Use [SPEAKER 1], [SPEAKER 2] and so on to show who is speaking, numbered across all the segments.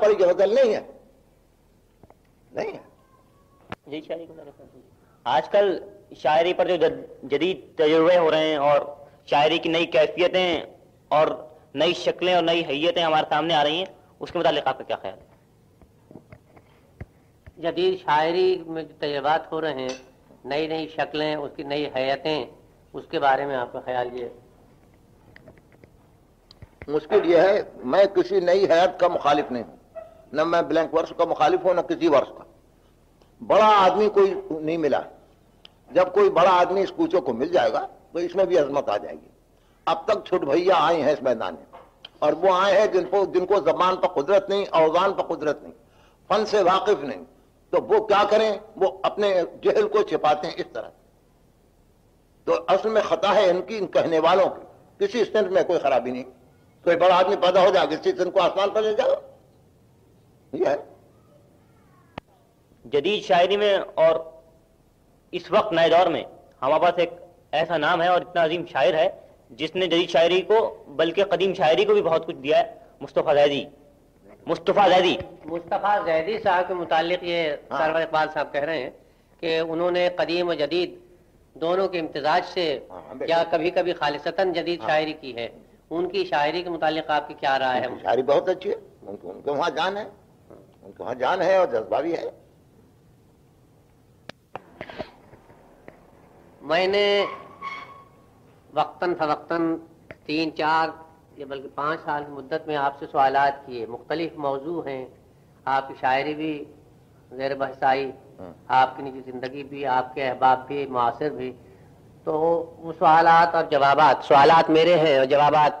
[SPEAKER 1] پڑی کہ غزل نہیں ہے۔ نہیں ہے۔
[SPEAKER 2] جی شاعری۔ آج کل شاعری پر جو جد- جدید تجربے ہو رہے ہیں اور شاعری کی نئی کیفیتیں اور نئی شکلیں اور نئی حیتیں ہمارے سامنے آ رہی ہیں اس کے متعلق آپ کا کیا خیال ہے؟
[SPEAKER 3] جدید شاعری میں جو تجربات ہو رہے ہیں نئی نئی شکلیں اس کی نئی حیتیں اس کے بارے میں آپ کا خیال یہ
[SPEAKER 1] مشکل یہ ہے میں کسی نئی حیات کا مخالف نہیں ہوں۔ نہ میں بلینک ورس کا مخالف ہوں، نہ کسی ورس کا۔ بڑا آدمی کوئی نہیں ملا۔ جب کوئی بڑا آدمی اس کوچوں کو مل جائے گا، تو اس میں بھی عظمت آ جائے گی۔ اب تک چھٹ بھیا آئے ہیں اس میدان میں۔ اور وہ آئے ہیں جن کو جن کو زبان پر قدرت نہیں، اوزان پر قدرت نہیں، فن سے واقف نہیں۔ تو وہ کیا کریں؟ وہ اپنے جہل کو چھپاتے ہیں اس طرح۔ تو اصل میں خطا ہے ان کی، ان کہنے والوں کی۔ کسی سٹینٹ میں کوئی خرابی نہیں۔ کوئی بڑا آدمی پیدا ہو جائے، کسی سن کو آسمان پر لے جاؤ۔ یہ ہے۔
[SPEAKER 2] جدید شاعری میں اور اس وقت نئے دور میں ہمارے پاس ایک ایسا نام ہے اور اتنا عظیم شاعر ہے جس نے جدید شاعری کو بلکہ قدیم شاعری کو بھی بہت کچھ دیا ہے مصطفیٰ زیدی۔ مصطفیٰ زیدی۔
[SPEAKER 3] مصطفیٰ زیدی صاحب کے متعلق یہ
[SPEAKER 1] ہاں۔
[SPEAKER 3] سرور اقبال صاحب کہہ رہے ہیں کہ انہوں نے قدیم و جدید دونوں کے امتزاج سے
[SPEAKER 1] ہاں، بے
[SPEAKER 3] یا۔ کبھی کبھی خالصتاً جدید شاعری کی ہے۔ ان کی شاعری کے متعلق آپ کی کیا رائے ہے؟
[SPEAKER 1] شاعری بہت اچھی ہے ان کے وہاں جان ہے۔ وہاں جان ہے اور جذبہ بھی ہے۔
[SPEAKER 3] میں نے وقتاً فوقتاً تین چار یا بلکہ پانچ سال کی مدت میں آپ سے سوالات کیے مختلف موضوع ہیں۔ آپ کی شاعری بھی زیر بحث آئی
[SPEAKER 1] ہاں۔
[SPEAKER 3] آپ کی نجی زندگی بھی آپ کے احباب بھی معاصر بھی۔ تو وہ سوالات اور جوابات سوالات میرے ہیں اور جوابات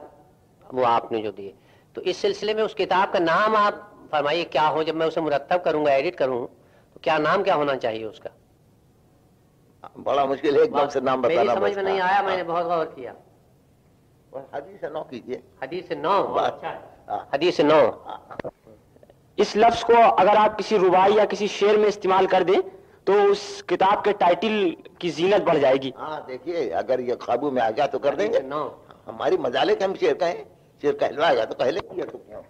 [SPEAKER 3] وہ آپ نے جو دیے۔ تو اس سلسلے میں اس کتاب کا نام آپ فرمائیے کیا ہو جب میں اسے مرتب کروں گا ایڈٹ کروں تو کیا نام کیا ہونا چاہیے اس کا؟
[SPEAKER 1] بڑا مشکل ہے ایک دم سے نام
[SPEAKER 3] میری
[SPEAKER 1] بتانا
[SPEAKER 3] سمجھ
[SPEAKER 1] بس۔
[SPEAKER 3] میں نہیں آیا میں نے بہت غور کیا۔
[SPEAKER 1] ہاں۔ حدیث نو کیجیے۔
[SPEAKER 3] حدیث نو؟
[SPEAKER 1] بات۔ ہاں۔
[SPEAKER 3] حدیث نو۔
[SPEAKER 4] اس لفظ کو اگر آپ کسی ربائی یا کسی شعر میں استعمال کر دیں تو اس کتاب کے ٹائٹل کی زینت بڑھ جائے گی۔
[SPEAKER 1] ہاں دیکھیے اگر یہ قابو میں آ گیا تو کر دیں گے۔ ہماری مجالے کے ہم شیر کہیں شیر کہلوائے گا تو کیا تو کیا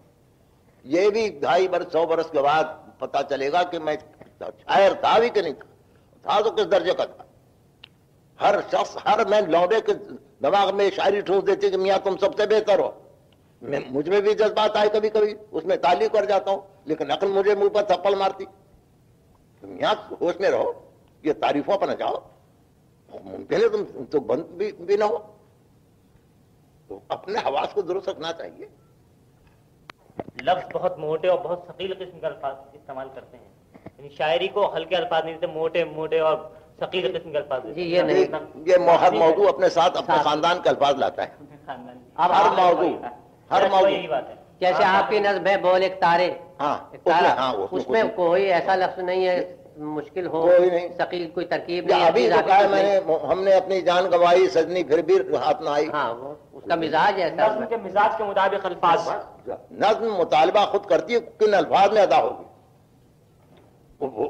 [SPEAKER 1] یہ بھی ڈھائی برس سو برس کے بعد پتا چلے گا کہ میں شاعر تھا بھی کہ نہیں تھا۔ تھا تو کس درجے کا تھا؟ ہر شخص ہر میں لوڈے کے دماغ میں شاعری ٹھونس دیتی کہ میاں تم سب سے بہتر ہو۔ میں مجھ میں بھی جذبات آئے کبھی کبھی اس میں تعلیم کر جاتا ہوں لیکن عقل مجھے منہ پر تھپڑ مارتی۔ میاں ہوش میں رہو یہ تعریفوں پر نہ جاؤ۔ پہلے تم تو بند بھی, بھی نہ ہو۔ تو اپنے حواس کو درست رکھنا چاہیے۔
[SPEAKER 2] لفظ بہت موٹے اور بہت ثقیل قسم کے الفاظ استعمال کرتے ہیں۔ یعنی شاعری کو ہلکے الفاظ نہیں دیتے موٹے موٹے اور ثقیل قسم کے الفاظ دیتے
[SPEAKER 3] جی۔ یہ نہیں
[SPEAKER 1] یہ ہر موضوع اپنے ساتھ اپنے خاندان کے الفاظ لاتا ہے۔
[SPEAKER 3] اب
[SPEAKER 1] ہر موضوع۔ ہر
[SPEAKER 2] یہی
[SPEAKER 1] موضوع۔
[SPEAKER 2] بات ہے۔
[SPEAKER 3] جیسے آپ کی نظم ہے بول ایک تارے۔
[SPEAKER 1] ہاں
[SPEAKER 3] ایک
[SPEAKER 1] اس میں
[SPEAKER 3] تارا
[SPEAKER 1] ہاں
[SPEAKER 3] اس میں کوئی ایسا لفظ نہیں ہے۔ مشکل ہو
[SPEAKER 1] کوئی نہیں۔
[SPEAKER 3] ثقیل کوئی ترکیب نہیں
[SPEAKER 1] ابھی
[SPEAKER 3] اضافی
[SPEAKER 1] کہا ہے میں۔ نے ہم نے اپنی جان گوائی سجنی پھر بھی ہاتھ نہ آئی۔
[SPEAKER 3] ہاں وہ اس کا مزاج ایسا
[SPEAKER 4] نظم کے مزاج کے مطابق الفاظ۔
[SPEAKER 1] نظم مطالبہ خود کرتی ہے کن الفاظ میں ادا ہوگی؟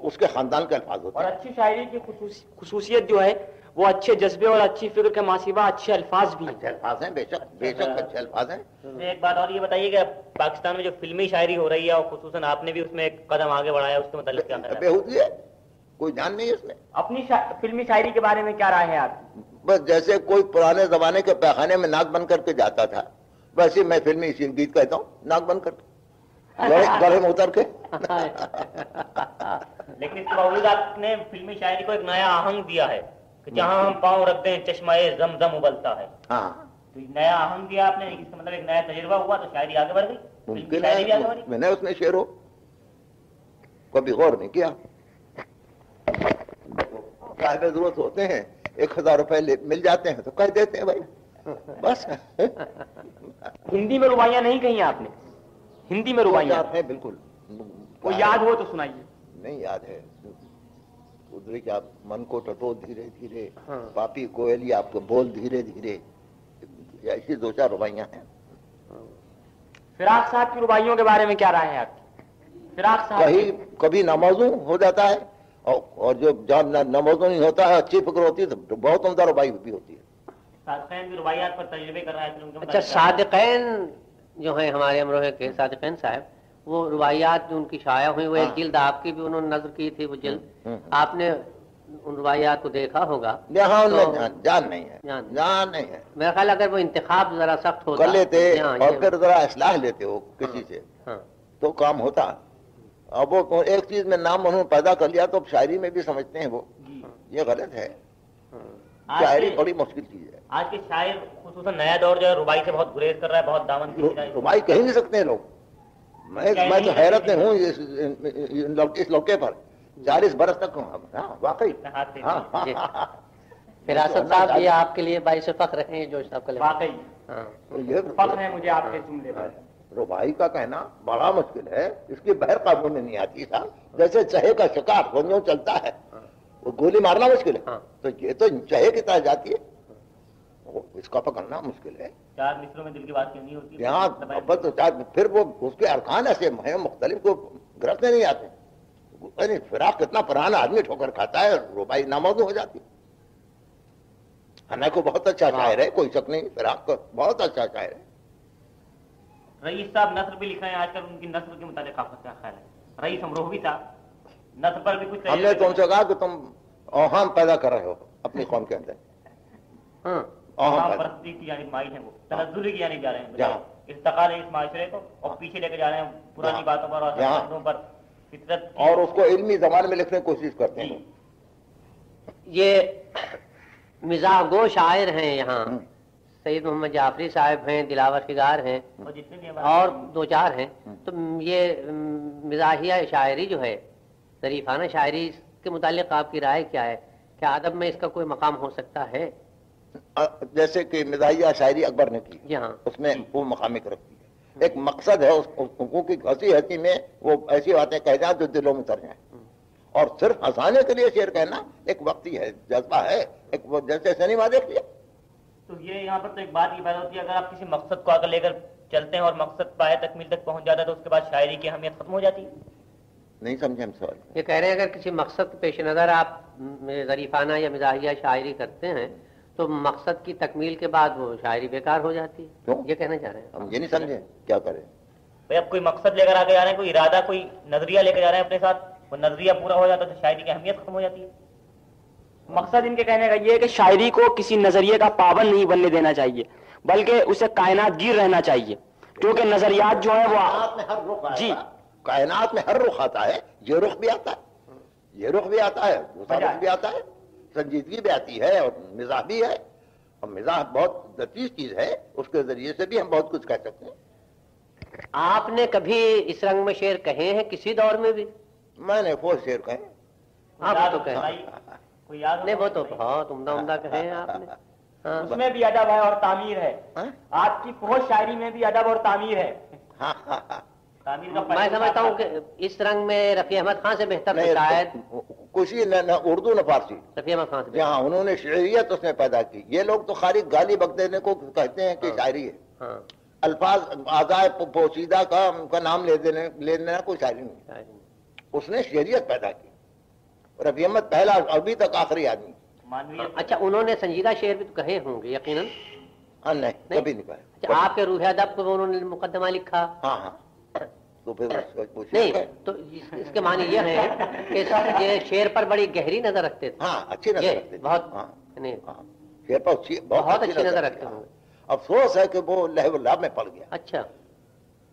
[SPEAKER 1] اس کے خاندان کے الفاظ ہوتے
[SPEAKER 4] اور
[SPEAKER 1] ہیں
[SPEAKER 4] اچھی شاعری کی خصوص- خصوصیت جو ہے وہ اچھے جذبے اور اچھی فکر کے ماسیبہ اچھے الفاظ بھی ہیں۔
[SPEAKER 1] اچھے الفاظ ہیں بے شک بے شک اچھے الفاظ ہیں۔
[SPEAKER 2] ایک بات اور یہ بتائیے کہ پاکستان میں جو فلمی شاعری ہو رہی ہے اور خصوصاً آپ نے بھی اس میں ایک قدم آگے بڑھایا اس کے متعلق کیا ہے؟
[SPEAKER 1] بےحودی ہے کوئی جان نہیں ہے اس میں۔
[SPEAKER 4] اپنی. فلمی شاعری کے بارے میں کیا رائے ہے آپ؟
[SPEAKER 1] بس جیسے کوئی پرانے زمانے کے پیخانے میں ناک بند کر کے جاتا تھا ویسے میں فلمی گیت کہتا ہوں ناک بند کر کے۔ گڑھے میں اتر کے۔
[SPEAKER 2] لیکن اس کے باوجود آپ نے فلمی شاعری کو ایک نیا آہنگ دیا ہے۔ کہ جہاں ہم پاؤں رکھ دیں چشمہ زم زم ابلتا ہے۔
[SPEAKER 1] ہاں۔
[SPEAKER 2] تو نیا آہنگ دیا آپ نے اس کا مطلب ایک نیا تجربہ ہوا تو شاعری آگے بڑھ گئی۔
[SPEAKER 1] ممکن ہے۔ میں نے اس میں شعر ہو کبھی غور نہیں کیا۔ صاحب ضرورت ہوتے ہیں ایک ہزار روپے مل جاتے ہیں تو کہہ دیتے ہیں بھائی۔ بس۔
[SPEAKER 4] ہندی میں ربائیاں نہیں کہیں آپ نے؟ ہندی میں ربائیاں
[SPEAKER 1] ہے بالکل۔
[SPEAKER 4] وہ یاد ہو تو سنائیے۔
[SPEAKER 1] نہیں یاد ہے۔ ادھر کہ آپ من کو ٹٹو دھیرے دھیرے پاپی کوئلی آپ کو بول دھیرے دھیرے۔ ایسی دو چار روایاں ہیں۔
[SPEAKER 4] فراق صاحب کی ربائیوں کے بارے میں کیا رائے ہے آپ کی؟ فراق صاحب
[SPEAKER 1] کہیں کبھی ناموزوں ہو جاتا ہے اور جو جب ناموزوں نہیں ہوتا ہے اچھی فکر ہوتی ہے تو بہت عمدہ ربائی بھی ہوتی ہے۔
[SPEAKER 2] صادقین بھی روایات پر تجربے کر رہا ہے پھر ان کے
[SPEAKER 3] اچھا صادقین جو ہیں ہمارے امروہ کے صادقین صاحب وہ روایات جو ان کی شائع ہوئی وہ ایک
[SPEAKER 1] ہاں۔
[SPEAKER 3] جلد آپ کی بھی انہوں نے نظر کی تھی وہ جلد۔
[SPEAKER 1] ہوں۔
[SPEAKER 3] آپ نے ان روایات کو دیکھا ہوگا۔
[SPEAKER 1] جان, نہیں ہے۔
[SPEAKER 3] جان۔ نہیں۔
[SPEAKER 1] ہے۔
[SPEAKER 3] میرا خیال اگر وہ انتخاب ذرا سخت ہوتا
[SPEAKER 1] کر لیتے
[SPEAKER 3] ہاں،
[SPEAKER 1] اور پھر ذرا اصلاح لیتے ہو کسی سے
[SPEAKER 3] ہاں۔
[SPEAKER 1] تو کام ہوتا۔ اب وہ ایک چیز میں نام انہوں نے پیدا کر لیا تو اب شاعری میں بھی سمجھتے ہیں وہ۔ یہ غلط ہے۔
[SPEAKER 3] ہاں۔
[SPEAKER 1] شاعری بڑی مشکل چیز ہے۔
[SPEAKER 2] آج کے شاعر خصوصاً نیا دور جو ہے ربائی سے بہت گریز کر رہا ہے بہت دامن
[SPEAKER 1] ربائی کہیں نہیں سکتے ہیں لوگ۔ میں تو حیرت میں۔ ہوں اس- لوکے پر۔ چالیس برس تک ہوں ہاں واقعی۔ ہاں ہاں۔
[SPEAKER 3] جی۔ فراست صاحب یہ آپ کے لیے باعث فخر ہیں جو
[SPEAKER 4] واقعی۔ فخر ہے مجھے آپ کے جملے پر۔
[SPEAKER 1] ربائی کا کہنا بڑا مشکل ہے۔ اس کی بہر قابو میں نہیں آتی صاحب جیسے چہے کا شکار گنجوں چلتا ہے۔ وہ گولی مارنا مشکل ہے۔ تو یہ تو چہے کی طرح جاتی ہے۔ اس کا پکڑنا مشکل ہے۔
[SPEAKER 2] چار مصروں میں دل کی بات کرنی ہوتی؟ ہے
[SPEAKER 1] یہاں محبت تو چاہت- پھر وہ اس کے ارکان ایسے ہیں مختلف کو گرفتے نہیں آتے۔ یعنی فراق کتنا پرانا آدمی ٹھوکر کھاتا ہے ربائی ناموزوں ہو جاتی۔ ہنا کو بہت اچھا شاعر ہے کوئی شک نہیں فراق کو بہت اچھا شاعر ہے۔
[SPEAKER 2] رئیس صاحب نثر بھی لکھ رہے ہیں آج کل ان کی نثر کے متعلق آپ کا کیا خیال ہے؟ رئیس امروہ بھی تھا نثر پر بھی کچھ
[SPEAKER 1] ہم نے تم سے کہا کہ تم اوہام پیدا کر رہے ہو اپنی قوم کے اندر۔
[SPEAKER 3] ہاں۔
[SPEAKER 2] پرستی کی جانب مائل ہیں وہ۔ تنزلی کی جانب جا رہے ہیں۔
[SPEAKER 1] جہاں۔
[SPEAKER 2] استقال ہے اس معاشرے کو اور پیچھے لے کے جا رہے ہیں پرانی۔ باتوں پر اور پر۔ فطرت
[SPEAKER 1] اور اس کو علمی زبان میں لکھنے کی کوشش کرتے
[SPEAKER 2] جی۔
[SPEAKER 1] ہیں
[SPEAKER 3] یہ مزاح گو شاعر ہیں یہاں۔ سید محمد جعفری صاحب ہیں دلاور فگار ہیں۔
[SPEAKER 2] اور جتنے بھی
[SPEAKER 3] اور دو چار ہیں۔ تو یہ مزاحیہ شاعری جو ہے ظریفانہ شاعری کے متعلق آپ کی رائے کیا ہے؟ کیا ادب میں اس کا کوئی مقام ہو سکتا ہے؟
[SPEAKER 1] جیسے کہ مزاحیہ شاعری اکبر نے کی
[SPEAKER 3] جی
[SPEAKER 1] اس میں وہ مقامک رکھتی ہے ایک مقصد ہے اس حقوق کی ہنسی ہنسی میں وہ ایسی باتیں کہہ جائیں جو دلوں میں اتر جائیں۔ اور صرف ہنسانے کے لیے شعر کہنا ایک وقتی ہے جذبہ ہے ایک وہ جیسے سنیما دیکھ لیا
[SPEAKER 2] تو یہ یہاں پر تو ایک بات یہ پیدا ہوتی ہے اگر آپ کسی مقصد کو آگے لے کر چلتے ہیں اور مقصد پائے تکمیل تک پہنچ جاتا ہے تو اس کے بعد شاعری کی اہمیت ختم ہو جاتی ہے۔
[SPEAKER 1] نہیں سمجھے ہم سوال۔
[SPEAKER 3] یہ کہہ رہے ہیں اگر کسی مقصد کے پیش نظر آپ ظریفانہ یا مزاحیہ شاعری کرتے ہیں تو مقصد کی تکمیل کے بعد وہ شاعری بیکار ہو جاتی ہے۔
[SPEAKER 1] کیوں؟
[SPEAKER 3] یہ کہنا چاہ رہے ہیں۔
[SPEAKER 1] ہم یہ نہیں سمجھے۔ کیا کریں؟
[SPEAKER 2] بھائی اب کوئی مقصد لے کر آگے جا رہے ہیں کوئی ارادہ کوئی نظریہ لے کر جا رہے ہیں اپنے ساتھ وہ نظریہ پورا ہو جاتا ہے تو شاعری کی اہمیت ختم ہو جاتی ہے۔
[SPEAKER 4] مقصد ان کے کہنے کا یہ ہے کہ شاعری کو کسی نظریے کا پابند نہیں بننے دینا چاہیے بلکہ اسے کائنات گیر رہنا چاہیے۔ کیونکہ نظریات جو ہیں وہ
[SPEAKER 1] کائنات میں ہر رخ آئے
[SPEAKER 4] جی۔
[SPEAKER 1] کائنات میں ہر رخ آتا ہے یہ رخ بھی آتا ہے۔ یہ رخ بھی آتا ہے دوسرا رخ بھی آتا ہے۔ سنجیدگی بھی آتی ہے اور مزاح بھی ہے اور مزاح بہت لطیف چیز ہے اس کے ذریعے سے بھی ہم بہت کچھ کہہ سکتے ہیں۔
[SPEAKER 3] آپ نے کبھی اس رنگ میں شعر کہے ہیں کسی دور میں بھی؟
[SPEAKER 1] میں نے وہ شعر کہیں
[SPEAKER 3] آپ تو کہیں۔ نہیں وہ تو بہت عمدہ عمدہ کہے ہیں آپ نے۔ ہاں۔
[SPEAKER 4] اس میں بھی ادب ہے اور تعمیر ہے۔
[SPEAKER 1] ہاں؟
[SPEAKER 4] آپ کی پہنچ شاعری میں بھی ادب اور تعمیر ہے۔
[SPEAKER 1] ہاں،
[SPEAKER 3] میں سمجھتا ہوں کہ اس رنگ میں رفیع احمد خان سے بہتر شاید۔
[SPEAKER 1] ہی نہ نہ اردو نہ فارسی۔ جہاں انہوں نے شعریت اس میں پیدا کی۔ یہ لوگ تو خالی گالی بک دینے کو کہتے ہیں کہ شاعری ہے۔
[SPEAKER 3] ہاں۔
[SPEAKER 1] الفاظ آزائے پوشیدہ کا ان کا نام لے دینے لے لینا کوئی شاعری نہیں۔ اس نے شعریت پیدا کی۔ رفیع احمد پہلا ابھی تک آخری آدمی۔
[SPEAKER 2] مانویت
[SPEAKER 3] اچھا انہوں نے سنجیدہ شعر بھی تو کہے ہوں گے یقیناً؟
[SPEAKER 1] ہاں نہیں
[SPEAKER 3] نہیں؟
[SPEAKER 1] کبھی نہیں کہا۔
[SPEAKER 3] اچھا آپ کے روح ادب کو انہوں نے مقدمہ لکھا۔
[SPEAKER 1] ہاں ہاں۔ تو پھر
[SPEAKER 3] نہیں۔ تو اس کے معنی یہ ہے کہ یہ شعر پر بڑی گہری نظر رکھتے تھے۔
[SPEAKER 1] ہاں اچھی نظر رکھتے
[SPEAKER 3] بہت
[SPEAKER 1] ہاں۔
[SPEAKER 3] نہیں۔
[SPEAKER 1] ہاں۔ شعر پر
[SPEAKER 3] بہت اچھی نظر رکھتے۔ ہوں
[SPEAKER 1] افسوس ہے کہ وہ لہو لاب میں پڑ گیا۔
[SPEAKER 3] اچھا۔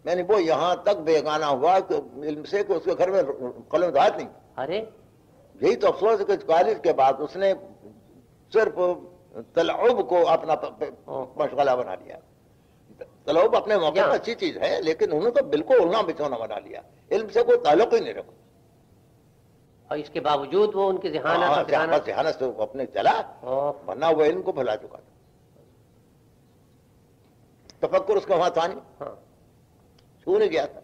[SPEAKER 1] میں نے وہ یہاں تک بےگانہ ہوا کہ علم سے کہ اس کے گھر میں قلم دھات نہیں۔
[SPEAKER 3] ارے۔
[SPEAKER 1] یہی تو افسوس ہے کہ کالج کے بعد اس نے صرف تلعب کو اپنا مشغلہ بنا لیا۔ تلعب اپنے موقع پر اچھی چیز ہے لیکن انہوں نے تو بالکل اڑنا بچھونا بنا لیا۔ علم سے کوئی تعلق ہی نہیں رکھا۔
[SPEAKER 3] اور اس کے باوجود وہ ان کی ذہانت
[SPEAKER 1] ہاں، سے وہ اپنے چلا ورنہ وہ علم کو بھلا چکا تھا۔ تفکر اس کا وہاں تھا نہیں۔
[SPEAKER 3] ہاں۔
[SPEAKER 1] چھو نہیں گیا تھا۔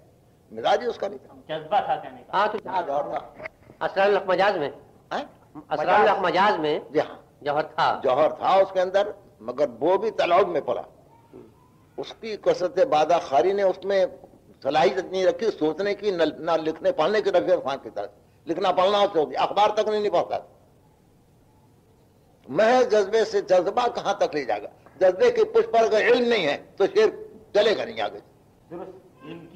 [SPEAKER 1] مزاج ہی اس کا نہیں تھا۔
[SPEAKER 2] جذبہ تھا کہنے کا۔
[SPEAKER 3] ہاں تو
[SPEAKER 1] کیا دور تھا۔
[SPEAKER 3] اسرار الحق مجاز میں۔
[SPEAKER 1] ہاں؟
[SPEAKER 3] اسرار الحق مجاز میں
[SPEAKER 1] جی ہاں۔
[SPEAKER 3] جوہر تھا۔
[SPEAKER 1] جوہر تھا اس کے اندر مگر وہ بھی تلاؤ میں پڑا۔ اس کی کثرت بادہ خاری نے اس میں صلاحیت نہیں رکھی، سوچنے کی نہ نہ لکھنے پڑھنے کی رفیع خان کی طرح لکھنا پڑھنا ہو اخبار تک نہیں پڑھتا محض جذبے سے جذبہ کہاں تک لے جائے گا؟ جذبے کی پش پر اگر علم نہیں ہے تو شیر چلے گا نہیں آگے۔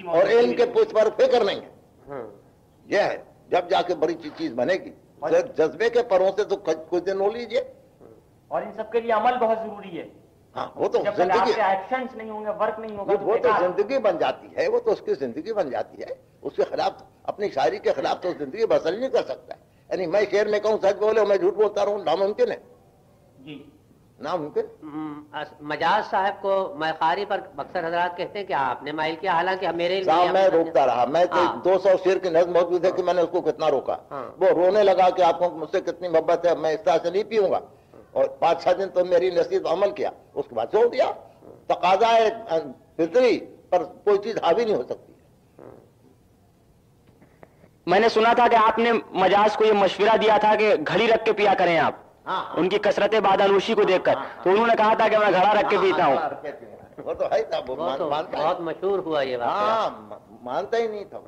[SPEAKER 1] اور علم کے پوچھ پر فکر نہیں ہے۔ یہ ہے، جب جا کے بڑی چیز- بنے گی۔ جذبے کے پروں سے تو کچھ کچھ دن ہو لیجیے۔
[SPEAKER 2] اور ان سب کے لیے عمل بہت ضروری ہے۔
[SPEAKER 1] ہاں وہ تو زندگی
[SPEAKER 2] ایکشنز نہیں ہوں گے ورک نہیں ہوگا
[SPEAKER 1] وہ تو۔ زندگی بن جاتی ہے وہ تو اس کی زندگی بن جاتی ہے۔ اس کے خلاف اپنی شاعری کے خلاف تو زندگی بسر ہی نہیں کر سکتا ہے۔ یعنی میں شعر میں کہوں سچ بولے میں جھوٹ بولتا رہوں ناممکن ہے۔
[SPEAKER 2] جی۔
[SPEAKER 1] ناممکن؟
[SPEAKER 3] مجاز صاحب کو میں خاری پر اکثر حضرات کہتے ہیں کہ آپ نے مائل کیا حالانکہ میرے
[SPEAKER 1] صاحب میں روکتا رہا۔ میں
[SPEAKER 3] ہاں۔
[SPEAKER 1] دو سو شیر کی نظم موجود ہے کہ میں نے اس کو کتنا روکا۔
[SPEAKER 3] ہاں۔
[SPEAKER 1] وہ رونے لگا کہ آپ کو مجھ سے کتنی محبت ہے میں اس طرح سے نہیں پیوں گا۔ اور پانچ چھ دن تو میری نصیحت پر عمل کیا اس کے بعد چھوڑ دیا۔ تقاضا ہے فطری پر کوئی چیز حاوی نہیں ہو سکتی۔
[SPEAKER 4] میں نے سنا تھا کہ آپ نے مجاز کو یہ مشورہ دیا تھا کہ گھڑی رکھ کے پیا کریں آپ۔
[SPEAKER 1] ہاں۔
[SPEAKER 4] ان کی کثرت بادانوشی کو دیکھ کر۔ تو انہوں نے کہا تھا کہ میں گھڑا رکھ کے پیتا ہوں۔
[SPEAKER 1] وہ تو ہے تھا
[SPEAKER 3] بہت مشہور ہوا یہ واقعہ۔
[SPEAKER 1] ہاں مانتا ہی نہیں تھا۔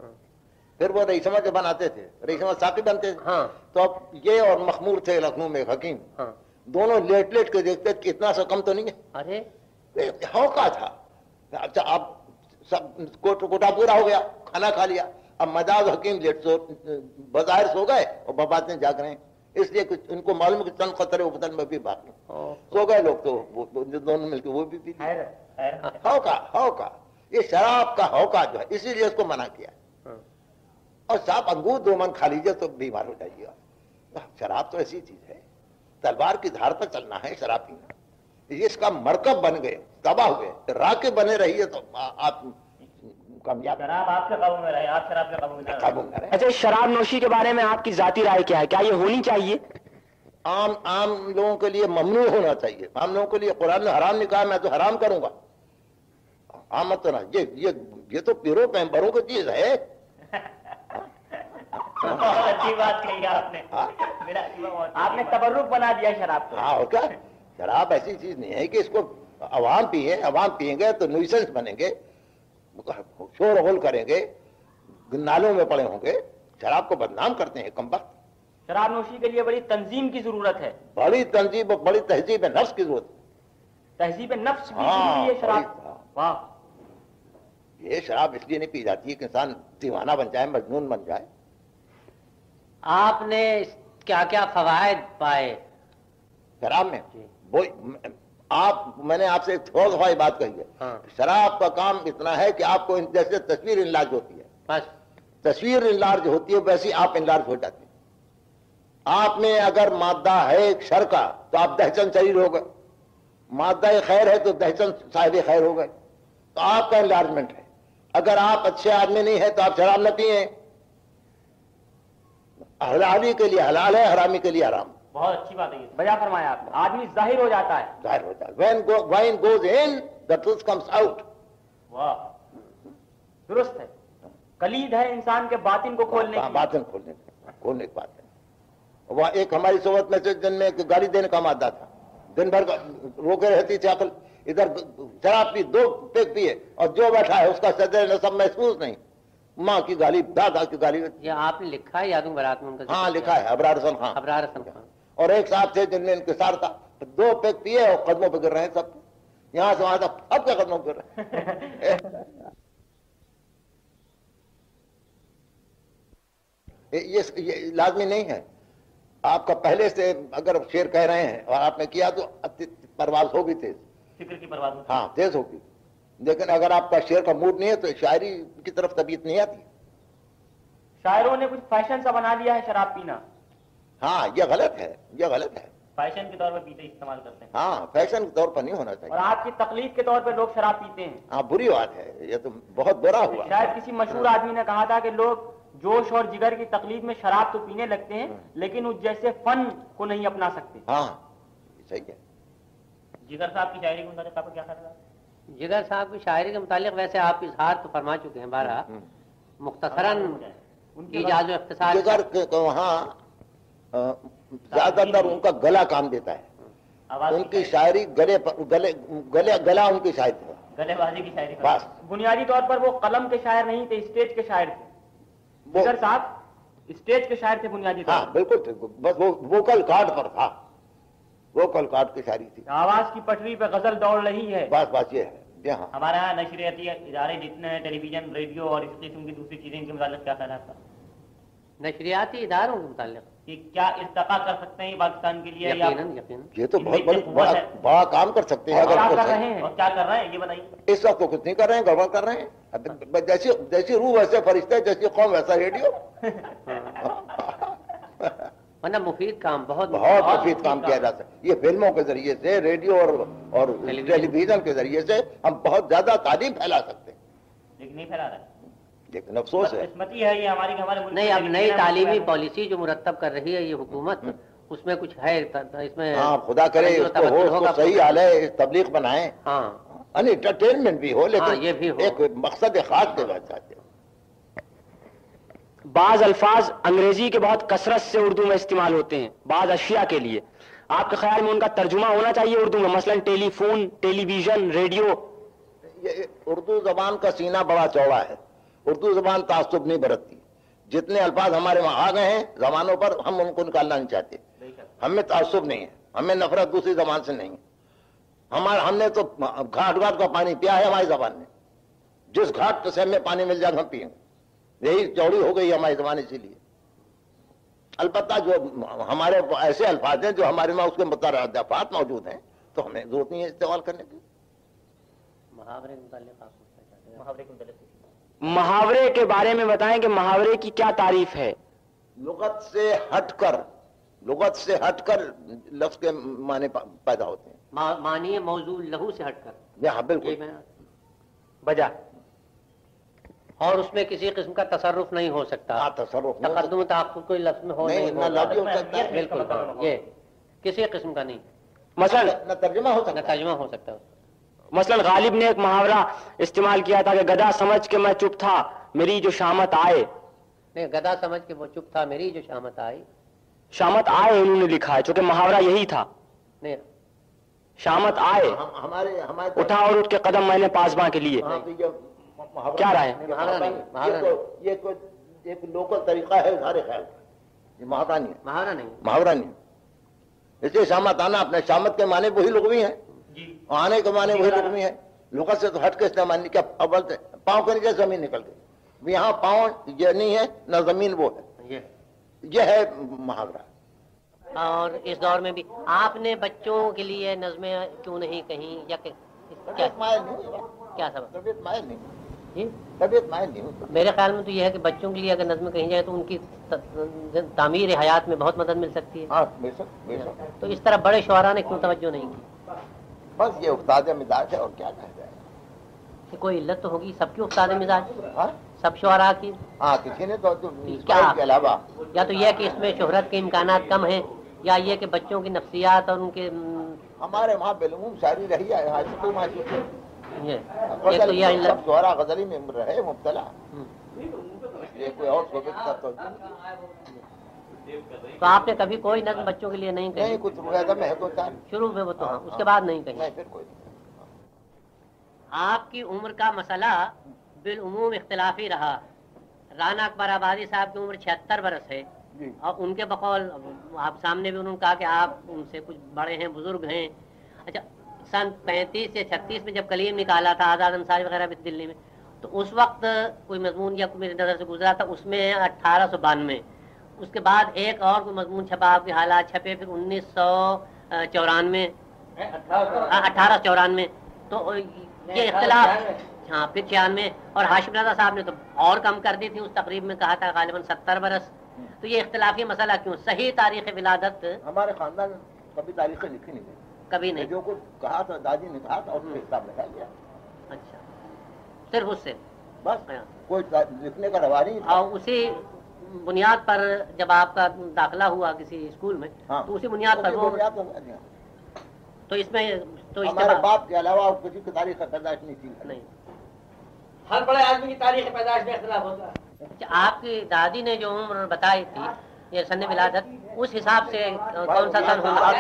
[SPEAKER 1] پھر وہ ریشمہ کے بناتے تھے۔ ریشمہ ساقی بنتے تھے۔
[SPEAKER 3] ہاں۔
[SPEAKER 1] تو اب یہ اور مخمور تھے لکھنؤ میں حکیم۔
[SPEAKER 3] ہاں۔
[SPEAKER 1] دونوں لیٹ لیٹ کے دیکھتے کہ اتنا سا کم تو نہیں ہے۔
[SPEAKER 3] ارے۔
[SPEAKER 1] ہوکا تھا۔ اچھا اب سب کوٹ کوٹا پورا ہو گیا کھانا کھا لیا۔ اب مجاز حکیم لیٹ سو بظاہر سو گئے اور ببات میں جاگ رہے ہیں۔ اس لیے کچھ ان کو معلوم کہ چند قطرے وہ بدن میں بھی باقی سو گئے لوگ تو دونوں مل کے وہ بھی پی ہوکا ہوکا یہ شراب کا ہوکا جو ہے اسی لیے اس کو منع کیا۔
[SPEAKER 3] ہاں۔
[SPEAKER 1] اور صاحب انگور دو من کھا لیجیے تو بیمار ہو جائیے گا شراب تو ایسی چیز ہے۔ تلوار کی دھار پر چلنا ہے شراب پینا۔ یہ اس کا مرکب بن گئے تباہ ہوئے راہ کے بنے رہیے تو آپ کامیاب
[SPEAKER 2] شراب آپ کے قابو میں رہے آپ شراب کے قابو میں نہ رہیں۔
[SPEAKER 1] قابو میں رہیں۔
[SPEAKER 4] اچھا شراب نوشی کے بارے میں آپ کی ذاتی رائے کیا ہے؟ کیا یہ ہونی چاہیے؟
[SPEAKER 1] عام عام لوگوں کے لیے ممنوع ہونا چاہیے۔ عام لوگوں کے لیے قرآن نے حرام نہیں کہا میں تو حرام کروں گا۔ آمد تو نہ یہ تو پیرو پیمبروں کی چیز ہے۔
[SPEAKER 2] اچھی بات کہی آپ نے۔
[SPEAKER 1] ہاں۔
[SPEAKER 2] آپ تبرک بنا دیا شراب کو۔
[SPEAKER 1] ہاں اور کیا؟ شراب ایسی چیز نہیں ہے کہ اس کو عوام پیئے عوام پیئیں گے تو نیوسنس بنیں گے شور غول کریں گے نالوں میں پڑے ہوں گے۔ شراب کو بدنام کرتے ہیں کم وقت۔
[SPEAKER 2] شراب نوشی کے لیے بڑی تنظیم کی ضرورت ہے۔
[SPEAKER 1] بڑی تنظیم اور بڑی تہذیب نفس کی ضرورت۔ ہے
[SPEAKER 2] تہذیب نفس بھی
[SPEAKER 1] ہاں،
[SPEAKER 2] ضروری ہے
[SPEAKER 1] بڑی-
[SPEAKER 2] شراب۔ واہ۔
[SPEAKER 1] یہ شراب اس لیے نہیں پی جاتی ہے کہ انسان دیوانہ بن جائے مجنون بن جائے۔
[SPEAKER 3] آپ نے کیا کیا فوائد پائے؟
[SPEAKER 1] شراب میں؟
[SPEAKER 3] جی۔
[SPEAKER 1] وہ آپ میں نے آپ سے تھوڑا دفعہ یہ بات کہی ہے۔
[SPEAKER 3] ہاں۔
[SPEAKER 1] شراب کا کام اتنا ہے کہ آپ کو جیسے تصویر انلاج ہوتی ہے۔ تصویر انلارج ہوتی ہے ویسی آپ انلارج ہو جاتے ہیں۔ آپ میں اگر مادہ ہے ایک شر کا تو آپ دہشن شریر ہو گئے۔ مادہ خیر ہے تو دہشن صاحب خیر ہو گئے۔ تو آپ کا انلارجمنٹ ہے۔ اگر آپ اچھے آدمی نہیں ہے تو آپ شراب نہ پیئیں۔ حلالی کے لیے حلال ہے حرامی کے لیے حرام
[SPEAKER 2] بہت اچھی بات ہے
[SPEAKER 4] بجا فرمایا آپ
[SPEAKER 2] آدمی ظاہر ہو جاتا ہے۔
[SPEAKER 1] ظاہر ہو جائے when go wine goes in the truth comes out
[SPEAKER 2] واہ۔ درست ہے۔ کلید ہے انسان کے باطن کو کھولنے کی۔
[SPEAKER 1] باطن کھولنے کی۔ کھولنے کی بات ہے۔ وہ ایک ہماری صحبت میں سے جن میں گالی دینے کا مادہ تھا۔ دن بھر روکے رہتی تھی عقل۔ ادھر شراب پی دو پیک پیے اور جو بیٹھا ہے اس کا صدر نصب محسوس نہیں۔ ماں کی گالی دادا کی گالی۔
[SPEAKER 3] یہ آپ نے لکھا ہے یادوں برات میں ان کا ذکر
[SPEAKER 1] ہاں؟ لکھا ہے ابرار حسن خان۔
[SPEAKER 3] ابرار حسن خان۔
[SPEAKER 1] اور ایک صاحب تھے جن میں انکسار تھا۔ دو پیک پیے اور قدموں پہ گر رہے ہیں سب۔ یہاں سے وہاں تک اب کیا قدموں پہ گر رہے ہیں؟ یہ- لازمی نہیں ہے۔ آپ کا پہلے سے اگر شیر کہہ رہے ہیں اور آپ نے کیا تو پرواز ہوگی تیز۔
[SPEAKER 2] فکر کی پرواز۔
[SPEAKER 1] ہاں تیز ہوگی لیکن اگر آپ کا شیر کا موڈ نہیں ہے تو شاعری کی طرف طبیعت نہیں آتی
[SPEAKER 2] شاعروں نے کچھ فیشن سا بنا لیا ہے شراب پینا۔
[SPEAKER 1] ہاں یہ غلط ہے یہ غلط ہے۔
[SPEAKER 2] فیشن کے طور پر پیتے استعمال کرتے ہیں۔
[SPEAKER 1] ہاں فیشن کے طور پر نہیں ہونا
[SPEAKER 2] اور
[SPEAKER 1] چاہیے
[SPEAKER 2] آپ کی تکلیف کے طور پہ لوگ شراب پیتے ہیں۔
[SPEAKER 1] ہاں بری بات ہے یہ تو بہت برا ہوا۔
[SPEAKER 2] شاید کسی مشہور آدمی نے کہا تھا کہ لوگ جوش اور جگر کی تکلیف میں شراب تو پینے لگتے ہیں لیکن اس جیسے فن کو نہیں اپنا سکتے۔
[SPEAKER 1] ہاں صحیح ہے۔
[SPEAKER 2] جگر صاحب کی شاعری کو کیا خیال ہے؟
[SPEAKER 3] جگر صاحب کی شاعری کے متعلق ویسے آپ اظہار تو فرما چکے ہیں بارہ۔ مختصراً و اختصار
[SPEAKER 1] جگر کے کو وہاں زیادہ تر ان کا گلا کام دیتا ہے۔ ان کی شاعری۔ گلے گلے گلے گلا ان کی شاعری
[SPEAKER 2] گلے بازی کی شاعری
[SPEAKER 1] بس۔
[SPEAKER 2] بنیادی طور پر وہ قلم کے شاعر نہیں تھے اسٹیج کے شاعر تھے۔ جگر صاحب اسٹیج کے شاعر تھے بنیادی طور
[SPEAKER 1] ہاں
[SPEAKER 2] پر
[SPEAKER 1] بالکل بس وہ ووکل کارڈ پر تھا۔ ووکل کارڈ کی شاعری تھی۔
[SPEAKER 2] آواز کی پٹری پہ غزل دوڑ رہی ہے۔
[SPEAKER 1] بس بس یہ ہے۔ جی ہاں۔
[SPEAKER 2] ہمارے یہاں نشریاتی ادارے جتنے ہیں ٹیلی ویژن ریڈیو اور اس قسم کی دوسری چیزیں کے متعلق کیا خیال ہے
[SPEAKER 3] نشریاتی اداروں کے متعلق۔
[SPEAKER 2] کہ کیا ارتقا کر سکتے ہیں یہ پاکستان کے لیے
[SPEAKER 1] یہ تو بہت بڑا کام کر سکتے ہیں۔
[SPEAKER 4] کیا
[SPEAKER 1] وہ
[SPEAKER 4] کر
[SPEAKER 1] صحیح-
[SPEAKER 4] رہے ہیں؟
[SPEAKER 2] اور کیا کر رہے ہیں؟ یہ بتائیے۔
[SPEAKER 1] اس وقت تو کچھ نہیں کر رہے ہیں گڑبڑ کر رہے ہیں۔ جیسی جیسی روح ویسے فرشتے جیسی قوم ویسا ریڈیو۔
[SPEAKER 3] ورنہ مفید کام بہت
[SPEAKER 1] بہت مفید کام کیا جا سکتا ہے۔ یہ فلموں کے ذریعے سے ریڈیو اور اور
[SPEAKER 3] ٹیلی ویژن۔
[SPEAKER 1] کے ذریعے سے ہم بہت زیادہ تعلیم پھیلا سکتے ہیں۔
[SPEAKER 2] لیکن نہیں پھیلا رہا۔ ہے
[SPEAKER 1] لیکن افسوس ہے۔
[SPEAKER 2] قسمتی ہے یہ ہماری ہمارے
[SPEAKER 3] نہیں اب نئی تعلیمی۔ پالیسی جو مرتب کر رہی ہے یہ حکومت اس میں کچھ ہے اس میں
[SPEAKER 1] ہاں خدا کرے اس کو ہو
[SPEAKER 3] توجہ
[SPEAKER 1] اس کو
[SPEAKER 3] ہوگا۔
[SPEAKER 1] صحیح حال ہے تبلیغ بنائیں۔
[SPEAKER 3] ہاں۔
[SPEAKER 1] انٹرٹینمنٹ بھی ہو
[SPEAKER 3] ہاں،
[SPEAKER 1] لیکن
[SPEAKER 3] یہ بھی ہو۔
[SPEAKER 1] ایک مقصد خاص کے ہیں۔
[SPEAKER 4] بعض الفاظ انگریزی کے بہت کثرت سے اردو میں استعمال ہوتے ہیں، بعض اشیاء کے لیے۔ آپ کے خیال میں ان کا ترجمہ ہونا چاہیے اردو میں؟ مثلا telephone, television, radio.
[SPEAKER 1] Urdu زبان کا سینہ بڑا چوڑا ہے۔ اردو زبان تعصب نہیں برتتی۔ جتنے الفاظ ہمارے وہاں آ گئے ہیں زبانوں پر ہم ان کو نکالنا نہیں چاہتے۔ ہمیں تعصب نہیں ہے۔ ہمیں نفرت دوسری زبان سے نہیں ہے۔ ہمارا ہم نے تو گھاٹ گھاٹ کا پانی پیا ہے ہماری زبان میں۔ جس گھاٹ سے ہمیں پانی مل جائے گا ہم پیئیں۔ گے یہی چوڑی ہو گئی ہماری زبان اسی لیے۔ البتہ جو ہمارے ایسے الفاظ ہیں جو ہمارے وہاں اس کے مترادفات موجود ہیں تو ہمیں ضرورت نہیں ہے استعمال کرنے کی۔
[SPEAKER 3] محاورے
[SPEAKER 2] محاورے کے متعلق
[SPEAKER 4] محاورے کے بارے میں بتائیں کہ محاورے کی کیا تعریف ہے؟
[SPEAKER 1] لغت سے ہٹ کر لغت سے ہٹ کر لفظ کے معنی پیدا ہوتے ہیں۔
[SPEAKER 3] معنی موضوع لہو سے ہٹ کر۔
[SPEAKER 1] بالکل۔
[SPEAKER 3] میں
[SPEAKER 4] بجا۔
[SPEAKER 3] اور اس میں کسی قسم کا تصرف نہیں ہو سکتا۔
[SPEAKER 1] ہاں تصرف
[SPEAKER 3] تقدم تاخر کوئی لفظ میں ہو
[SPEAKER 1] نہیں،
[SPEAKER 3] بالکل ہاں، یہ کسی قسم کا نہیں۔
[SPEAKER 4] مثلا
[SPEAKER 1] نہ ترجمہ ہو
[SPEAKER 3] نہ
[SPEAKER 1] سکتا۔
[SPEAKER 3] ترجمہ ہو سکتا۔
[SPEAKER 4] مثلا غالب نے ایک محاورہ استعمال کیا تھا کہ گدا سمجھ کے میں چپ تھا میری جو شامت آئے۔
[SPEAKER 3] نہیں گدا سمجھ کے وہ چپ تھا میری جو شامت آئی۔
[SPEAKER 4] شامت آئے انہوں نے لکھا ہے چونکہ محاورہ یہی تھا۔
[SPEAKER 3] نہیں۔
[SPEAKER 4] شامت آئے
[SPEAKER 1] ہم- ہمارے ہمارے
[SPEAKER 4] اٹھا اور اٹھ کے قدم میں نے پاسباں کے لیے۔ کیا رائے؟
[SPEAKER 1] یہ کوئی ایک لوکل طریقہ ہے اظہار خیال یہ محاورہ نہیں ہے۔
[SPEAKER 3] محاورہ نہیں۔
[SPEAKER 1] محاورہ نہیں اس لیے شامت آنا اپنے شامت کے معنی وہی لغوی ہیں۔
[SPEAKER 2] جی۔
[SPEAKER 1] آنے کے معنی وہی لغوی ہیں۔ لغت سے تو ہٹ کے استعمال نہیں کیا اول سے پاؤں کے نیچے زمین نکل گئی۔ یہاں پاؤں یہ نہیں ہے نہ زمین وہ ہے۔
[SPEAKER 3] یہ۔
[SPEAKER 1] ہے محاورہ۔
[SPEAKER 3] اور اس دور میں بھی آپ نے بچوں کے لیے نظمیں کیوں نہیں کہیں یا کیا؟ سبب؟
[SPEAKER 1] طبیعت مائل نہیں
[SPEAKER 3] جی؟
[SPEAKER 1] طبیعت مائل نہیں ہوئی
[SPEAKER 3] میرے خیال میں تو یہ ہے کہ بچوں کے لیے اگر نظمیں کہیں جائے تو ان کی تعمیر حیات میں بہت مدد مل سکتی ہے۔
[SPEAKER 1] ہاں شک
[SPEAKER 3] تو اس طرح بڑے شعراء نے کیوں توجہ نہیں کی؟
[SPEAKER 1] بس یہ استاد مزاج ہے اور کیا کہا جائے۔
[SPEAKER 3] کہ کوئی علت تو ہوگی سب کی استاد مزاج؟
[SPEAKER 1] ہاں۔
[SPEAKER 3] سب شعراء کی؟
[SPEAKER 1] ہاں کسی نے تو
[SPEAKER 3] کیا؟
[SPEAKER 1] علاوہ۔
[SPEAKER 3] یا تو یہ کہ اس میں شہرت کے امکانات کم ہیں یا یہ کہ بچوں کی نفسیات اور ان کے
[SPEAKER 1] ہمارے وہاں بالعموم شاعری رہی ہے شعرا غزلی میں رہے مبتلا۔
[SPEAKER 3] ہم۔
[SPEAKER 1] یہ کوئی اور صوبے کا تو
[SPEAKER 3] تو آپ نے کبھی کوئی نظم بچوں کے لیے نہیں کہی؟
[SPEAKER 1] کچھ ہے
[SPEAKER 3] شروع میں وہ تو ہاں اس کے بعد نہیں کہی
[SPEAKER 1] نہیں پھر کوئی نہیں۔
[SPEAKER 3] آپ کی عمر کا مسئلہ بالعموم اختلافی رہا۔ رانا اکبر آبادی صاحب کی عمر چھہتر برس ہے۔
[SPEAKER 1] جی۔
[SPEAKER 3] اور ان کے بقول آپ سامنے بھی انہوں نے کہا کہ آپ ان سے کچھ بڑے ہیں بزرگ ہیں۔ اچھا سن پینتیس سے چھتیس میں جب کلیم نکالا تھا آزاد انصاری وغیرہ بھی دلی میں تو اس وقت کوئی مضمون یا میری نظر سے گزرا تھا اس میں اٹھارہ سو بانوے۔ اس کے بعد ایک اور کوئی مضمون چھپا آپ کے حالات چھپے پھر انیس سو چورانوے۔ اٹھارہ چورانوے۔ تو یہ اختلاف ہاں پھر چھیانوے۔ اور ہاشم رضا صاحب نے تو اور کم کر دی تھی اس تقریب میں کہا تھا غالباً ستر برس۔ تو یہ اختلافی مسئلہ کیوں؟ صحیح تاریخ ولادت۔
[SPEAKER 1] ہمارے خاندان کبھی تاریخیں لکھی نہیں
[SPEAKER 3] کبھی نہیں۔
[SPEAKER 1] جو کچھ کہا تھا دادی نے کہا تھا اس کے حساب لگا گیا
[SPEAKER 3] اچھا۔ صرف اس سے۔
[SPEAKER 1] بس
[SPEAKER 3] ہاں۔
[SPEAKER 1] کوئی لکھنے کا روا نہیں
[SPEAKER 3] اور اسی بنیاد پر جب آپ کا داخلہ ہوا کسی اسکول میں
[SPEAKER 1] ہاں۔
[SPEAKER 3] تو اسی بنیاد پر وہ
[SPEAKER 1] ہاں۔
[SPEAKER 3] تو اس میں تو
[SPEAKER 1] ہمارے باپ کے علاوہ کسی کی تاریخ کا پیدائش نہیں تھی۔
[SPEAKER 3] نہیں۔
[SPEAKER 5] ہر بڑے آدمی کی تاریخ پیدائش میں اختلاف ہوتا ہے۔
[SPEAKER 3] اچھا، آپ کی دادی نے جو عمر بتائی تھی یہ سن ولادت اس حساب سے کون سا سن ہوگا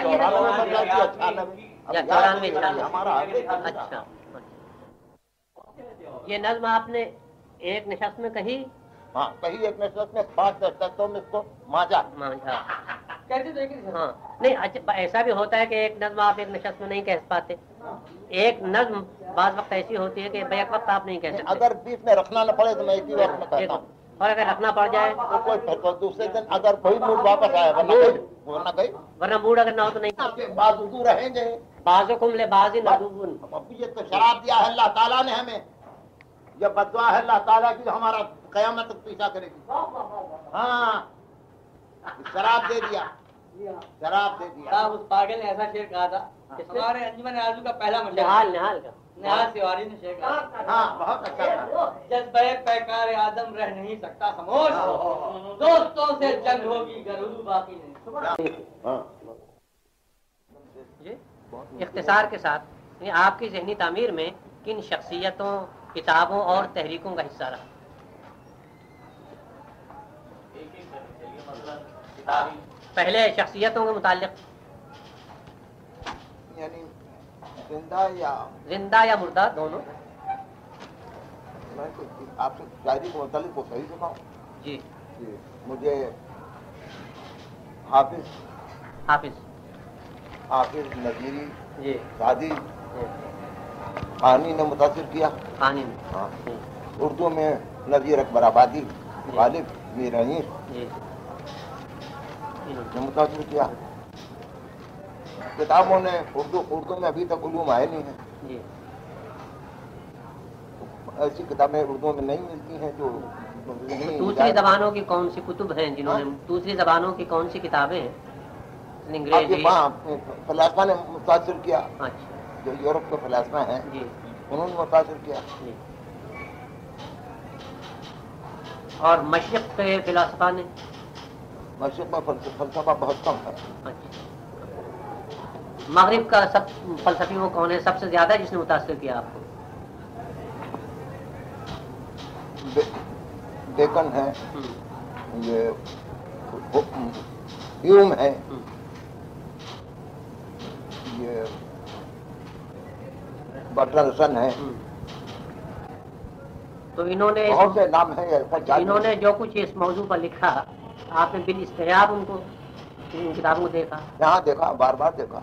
[SPEAKER 3] یا چورانوے چھیانوے اچھا۔ یہ نظم آپ نے ایک نشست میں کہی؟
[SPEAKER 1] ہاں کہی ایک نشست میں خاص دستوں میں اس کو ماجا
[SPEAKER 3] ماجا ہاں۔ نہیں اچھا ایسا بھی ہوتا ہے
[SPEAKER 1] کہ ایک نظم آپ ایک نشست میں نہیں کہہ پاتے۔ ایک
[SPEAKER 3] نظم
[SPEAKER 1] بعض وقت
[SPEAKER 3] ایسی ہوتی ہے کہ بیک
[SPEAKER 1] وقت آپ نہیں کہہ سکتے۔ اگر بیچ میں رکھنا نہ پڑے تو
[SPEAKER 3] میں
[SPEAKER 1] اسی وقت میں
[SPEAKER 3] کہتا ہوں۔ اور اگر رکھنا پڑ جائے
[SPEAKER 1] تو کوئی پھر دوسرے
[SPEAKER 3] دن اگر کوئی موڈ
[SPEAKER 1] واپس آیا ورنہ ورنہ کوئی ورنہ موڈ اگر نہ ہو تو نہیں۔ بعض اردو رہیں گے۔ بازو کم لے بعض ندوبن اب یہ تو شراب دیا ہے اللہ تعالیٰ
[SPEAKER 5] نے ہمیں۔ یہ بدعا ہے اللہ تعالیٰ کی ہمارا قیامت تک پیچھا کرے گی۔
[SPEAKER 3] ہاں شراب دے
[SPEAKER 5] دیا۔ شراب دے دیا۔ اس
[SPEAKER 1] پاگل نے ایسا شیر
[SPEAKER 5] کہا تھا ہاں۔ ہمارے انجمن آزو کا پہلا مشہور نہال نہال کا۔ نے ہاں
[SPEAKER 1] بہت
[SPEAKER 3] اچھا جذبہ پیکار آدم رہ نہیں سکتا ہاں، ہاں، ہاں۔ دوستوں سے جنگ ہوگی باقی نہیں۔ جی، اختصار کے ساتھ یعنی
[SPEAKER 1] آپ کی ذہنی
[SPEAKER 3] تعمیر میں کن شخصیتوں
[SPEAKER 1] کتابوں اور تحریکوں کا حصہ رہا؟ پہلے شخصیتوں کے
[SPEAKER 3] متعلق۔
[SPEAKER 1] یعنی زندہ یا
[SPEAKER 3] مردہ؟
[SPEAKER 1] دونوں آپ
[SPEAKER 3] سے
[SPEAKER 1] متعلق کو صحیح جی۔, جی۔
[SPEAKER 3] مجھے حافظ
[SPEAKER 1] حافظ۔
[SPEAKER 3] حافظ
[SPEAKER 1] نظیری جی۔ شادی جی۔ نے متاثر کیا۔ ہاں۔
[SPEAKER 3] جی۔
[SPEAKER 1] اردو میں نظیر اکبر آبادی غالب میر نے متاثر کیا۔ کتابوں نے اردو اردو
[SPEAKER 3] میں
[SPEAKER 1] ابھی تک علوم آئے نہیں ہیں۔ جی۔ ایسی کتابیں
[SPEAKER 3] اردو میں نہیں ملتی ہیں جو دوسری زبانوں کی کون سی کتب ہیں جنہوں نے
[SPEAKER 1] ہاں؟
[SPEAKER 3] دوسری
[SPEAKER 1] زبانوں کی کون سی کتابیں
[SPEAKER 3] ہیں؟
[SPEAKER 1] فلاسفہ نے متاثر کیا۔ اچھا۔
[SPEAKER 3] جو
[SPEAKER 1] یورپ کے فلاسفہ
[SPEAKER 3] ہیں جی۔ انہوں نے متاثر کیا۔
[SPEAKER 1] جی۔ اور مشرق کے فلاسفہ نے؟ مشرق
[SPEAKER 3] میں فلسفہ بہت کم ہے۔ اچھا۔ مغرب کا سب فلسفی وہ کون ہے سب
[SPEAKER 1] سے زیادہ جس
[SPEAKER 3] نے
[SPEAKER 1] متاثر کیا آپ
[SPEAKER 3] کو؟
[SPEAKER 1] بیکن ہے یہ
[SPEAKER 3] ہے۔ یہ بٹرسن
[SPEAKER 1] ہے۔ تو انہوں نے انہوں نے
[SPEAKER 3] جو
[SPEAKER 1] کچھ
[SPEAKER 3] اس موضوع پر لکھا آپ نے بل استحاب ان کو ان کتابوں کو دیکھا۔
[SPEAKER 1] یہاں دیکھا بار بار دیکھا۔